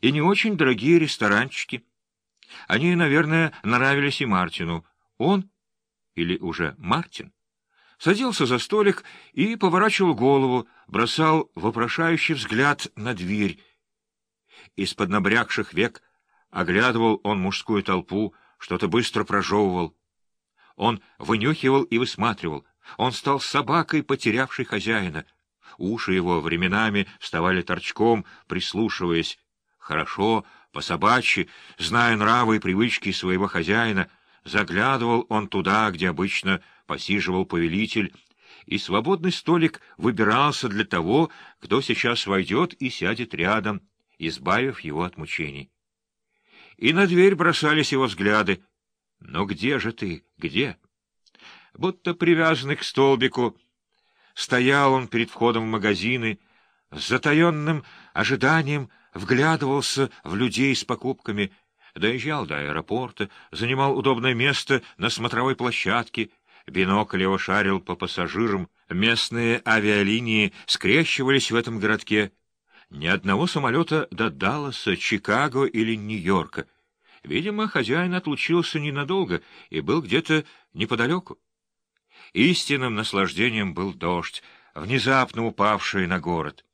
и не очень дорогие ресторанчики. Они, наверное, нравились и Мартину. Он, или уже Мартин, садился за столик и поворачивал голову, бросал вопрошающий взгляд на дверь. Из-под набрякших век оглядывал он мужскую толпу, что-то быстро прожевывал. Он вынюхивал и высматривал. Он стал собакой, потерявшей хозяина. Уши его временами вставали торчком, прислушиваясь. Хорошо, по-собачьи, зная нравы и привычки своего хозяина, заглядывал он туда, где обычно посиживал повелитель, и свободный столик выбирался для того, кто сейчас войдет и сядет рядом, избавив его от мучений. И на дверь бросались его взгляды. «Но где же ты? Где?» Будто привязанный к столбику, стоял он перед входом в магазины, с затаенным ожиданием вглядывался в людей с покупками, доезжал до аэропорта, занимал удобное место на смотровой площадке, бинокль его шарил по пассажирам, местные авиалинии скрещивались в этом городке. Ни одного самолета до Далласа, Чикаго или Нью-Йорка. Видимо, хозяин отлучился ненадолго и был где-то неподалеку. Истинным наслаждением был дождь, внезапно упавший на город.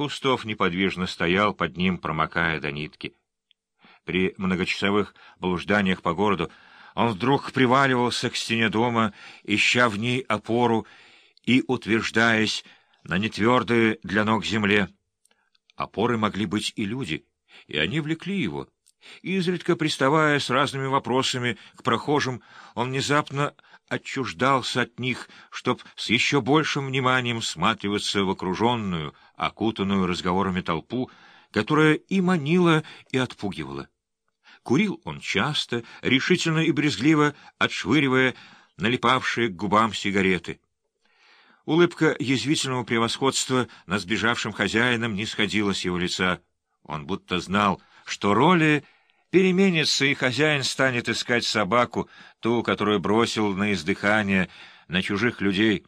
Кустов неподвижно стоял под ним, промокая до нитки. При многочасовых блужданиях по городу он вдруг приваливался к стене дома, ища в ней опору и утверждаясь на нетвердой для ног земле. Опоры могли быть и люди, и они влекли его. Изредка приставая с разными вопросами к прохожим, он внезапно отчуждался от них, чтоб с еще большим вниманием всматриваться в окруженную, окутанную разговорами толпу, которая и манила, и отпугивала. Курил он часто, решительно и брезгливо отшвыривая налипавшие к губам сигареты. Улыбка язвительного превосходства над сбежавшим хозяином не сходила с его лица. Он будто знал, что роли переменятся, и хозяин станет искать собаку, ту, которую бросил на издыхание на чужих людей.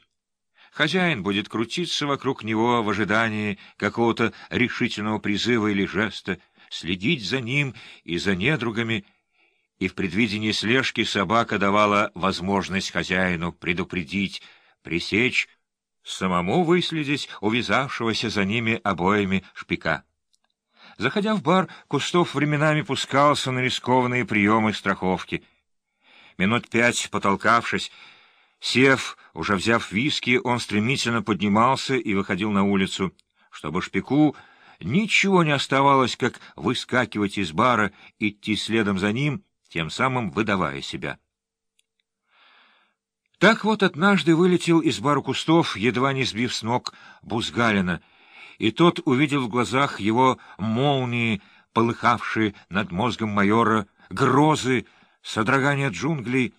Хозяин будет крутиться вокруг него в ожидании какого-то решительного призыва или жеста, следить за ним и за недругами, и в предвидении слежки собака давала возможность хозяину предупредить, пресечь, самому выследить увязавшегося за ними обоими шпика. Заходя в бар, Кустов временами пускался на рискованные приемы страховки. Минут пять потолкавшись, сев, уже взяв виски, он стремительно поднимался и выходил на улицу, чтобы шпику ничего не оставалось, как выскакивать из бара, идти следом за ним, тем самым выдавая себя. Так вот однажды вылетел из бара кустов, едва не сбив с ног Бузгалина, и тот увидел в глазах его молнии, полыхавшие над мозгом майора, грозы, содрогания джунглей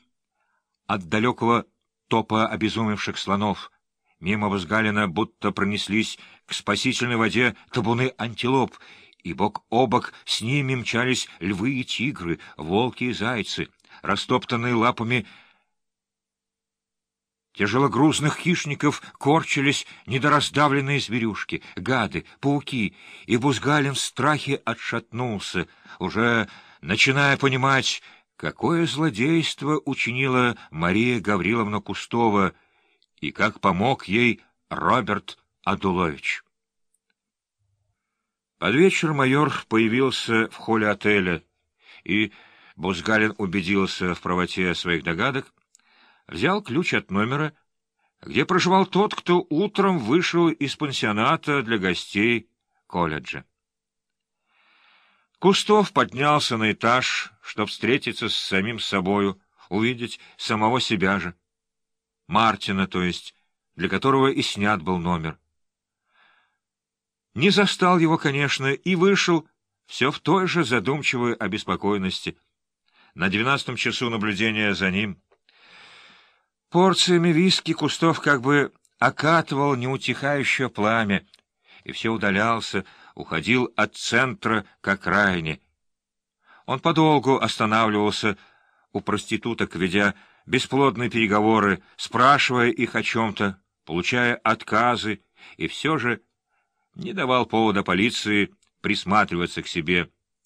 от далекого топа обезумевших слонов. Мимо Бузгалина будто пронеслись к спасительной воде табуны антилоп, и бок о бок с ними мчались львы и тигры, волки и зайцы, растоптанные лапами Тяжелогрузных хищников корчились недораздавленные зверюшки, гады, пауки, и Бузгалин в страхе отшатнулся, уже начиная понимать, какое злодейство учинила Мария Гавриловна Кустова и как помог ей Роберт Адулович. Под вечер майор появился в холле отеля, и Бузгалин убедился в правоте своих догадок, взял ключ от номера, где проживал тот, кто утром вышел из пансионата для гостей колледжа. Кустов поднялся на этаж, чтобы встретиться с самим собою, увидеть самого себя же. Мартина, то есть, для которого и снят был номер. Не застал его, конечно, и вышел, все в той же задумчивой обеспокоенности. На двенадцатом часу наблюдения за ним — Порциями виски Кустов как бы окатывал неутихающее пламя, и все удалялся, уходил от центра к окраине. Он подолгу останавливался у проституток, ведя бесплодные переговоры, спрашивая их о чем-то, получая отказы, и все же не давал повода полиции присматриваться к себе